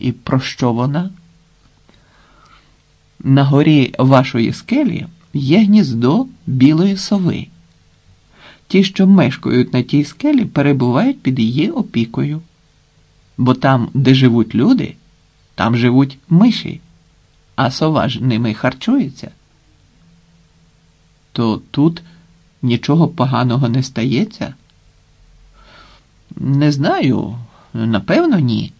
І про що вона? На горі вашої скелі є гніздо білої сови. Ті, що мешкають на тій скелі, перебувають під її опікою. Бо там, де живуть люди, там живуть миші, а сова ж ними харчується. То тут нічого поганого не стається? Не знаю, напевно, ні.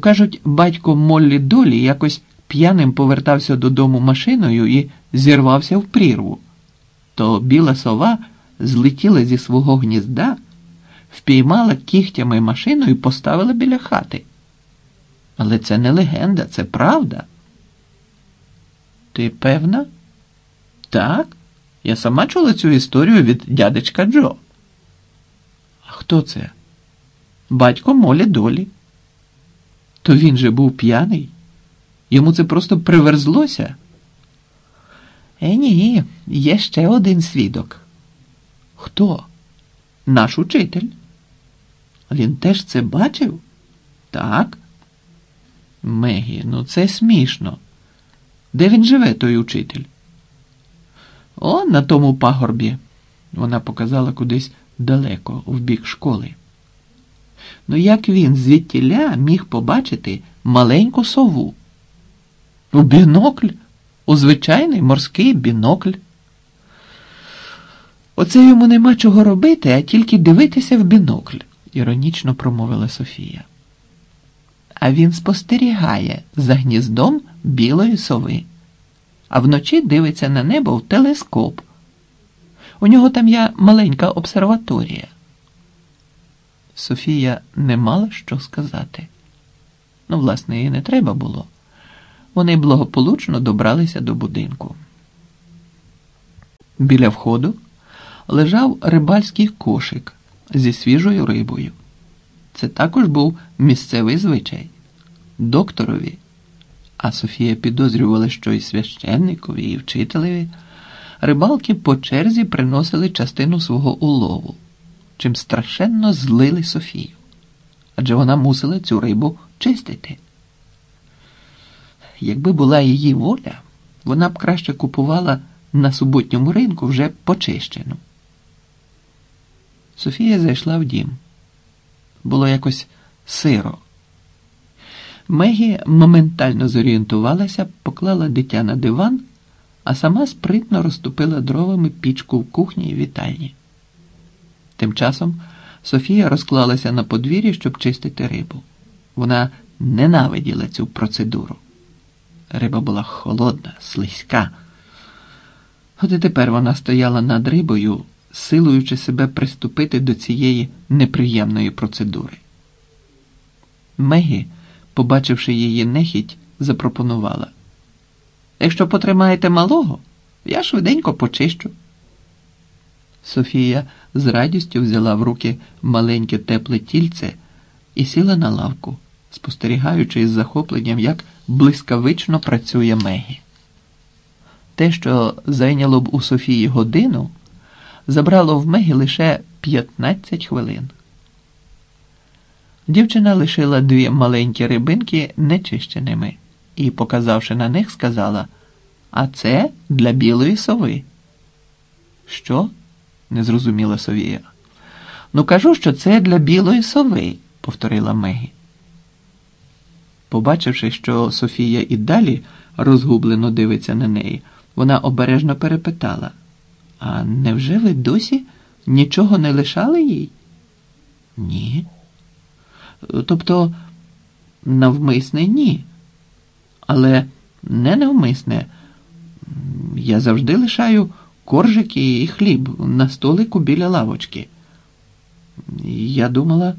Кажуть, батько Моллі Долі якось п'яним повертався додому машиною і зірвався в прірву. То біла сова злетіла зі свого гнізда, впіймала кігтями машину і поставила біля хати. Але це не легенда, це правда. Ти певна? Так, я сама чула цю історію від дядечка Джо. А хто це? Батько Молі Долі. То він же був п'яний. Йому це просто приверзлося. Е, ні, є ще один свідок. Хто? Наш учитель. Він теж це бачив? Так. Мегі, ну це смішно. Де він живе, той учитель? О, на тому пагорбі. Вона показала кудись далеко, в бік школи. Ну як він звідтіля міг побачити маленьку сову? У бінокль, у звичайний морський бінокль. Оце йому нема чого робити, а тільки дивитися в бінокль, іронічно промовила Софія. А він спостерігає за гніздом білої сови, а вночі дивиться на небо в телескоп. У нього там є маленька обсерваторія. Софія не мала що сказати. Ну, власне, їй не треба було. Вони благополучно добралися до будинку. Біля входу лежав рибальський кошик зі свіжою рибою. Це також був місцевий звичай. Докторові, а Софія підозрювала, що і священникові, і вчителеві, рибалки по черзі приносили частину свого улову, чим страшенно злили Софію. Адже вона мусила цю рибу чистити. Якби була її воля, вона б краще купувала на суботньому ринку вже почищену. Софія зайшла в дім. Було якось сиро. Мегі моментально зорієнтувалася, поклала дитя на диван, а сама спритно розтопила дровами пічку в кухні і вітальні. Тим часом Софія розклалася на подвір'ї, щоб чистити рибу. Вона ненавиділа цю процедуру. Риба була холодна, слизька. От і тепер вона стояла над рибою, силуючи себе приступити до цієї неприємної процедури. Мегі, побачивши її нехідь, запропонувала: Якщо потримаєте малого, я швиденько почищу. Софія з радістю взяла в руки маленьке тепле тільце і сіла на лавку, спостерігаючи із захопленням, як блискавично працює Мегі. Те, що зайняло б у Софії годину, забрало в Мегі лише 15 хвилин. Дівчина лишила дві маленькі рибинки нечищеними і, показавши на них, сказала: А це для білої сови. Що? Не зрозуміла Совія. Ну, кажу, що це для білої сови, повторила Мегі. Побачивши, що Софія і далі розгублено дивиться на неї, вона обережно перепитала: А невже ви досі нічого не лишали їй? Ні. Тобто, навмисне ні. Але не навмисне. Я завжди лишаю коржики і хліб на столику біля лавочки. Я думала,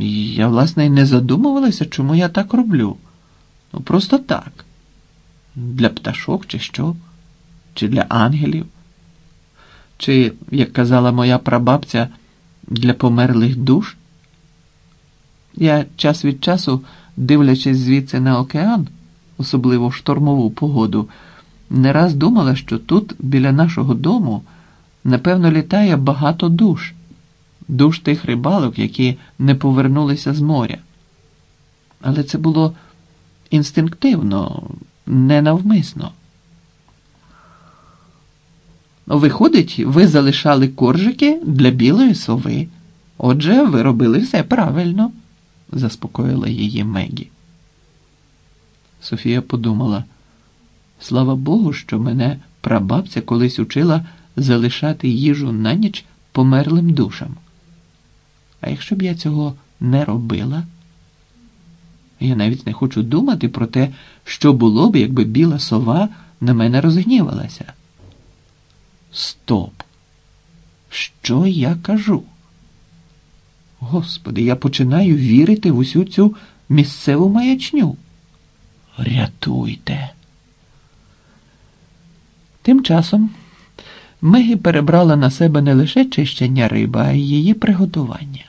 я, власне, не задумувалася, чому я так роблю. Ну, просто так. Для пташок, чи що, чи для ангелів, чи, як казала моя прабабця, для померлих душ. Я час від часу, дивлячись звідси на океан, особливо в штормову погоду, не раз думала, що тут, біля нашого дому, напевно, літає багато душ, душ тих рибалок, які не повернулися з моря. Але це було інстинктивно, ненавмисно. Виходить, ви залишали коржики для білої сови. Отже, ви робили все правильно, заспокоїла її Мегі. Софія подумала, слава Богу, що мене прабабця колись учила залишати їжу на ніч померлим душам. А якщо б я цього не робила, я навіть не хочу думати про те, що було б, якби біла сова на мене розгнівалася. Стоп! Що я кажу? Господи, я починаю вірити в усю цю місцеву маячню. Рятуйте. Часом Мегі перебрала на себе не лише чищення риби, а й її приготування.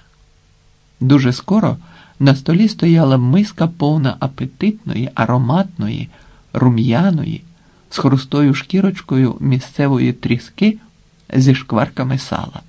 Дуже скоро на столі стояла миска повна апетитної, ароматної, рум'яної, з хрустою шкірочкою місцевої тріски зі шкварками сала.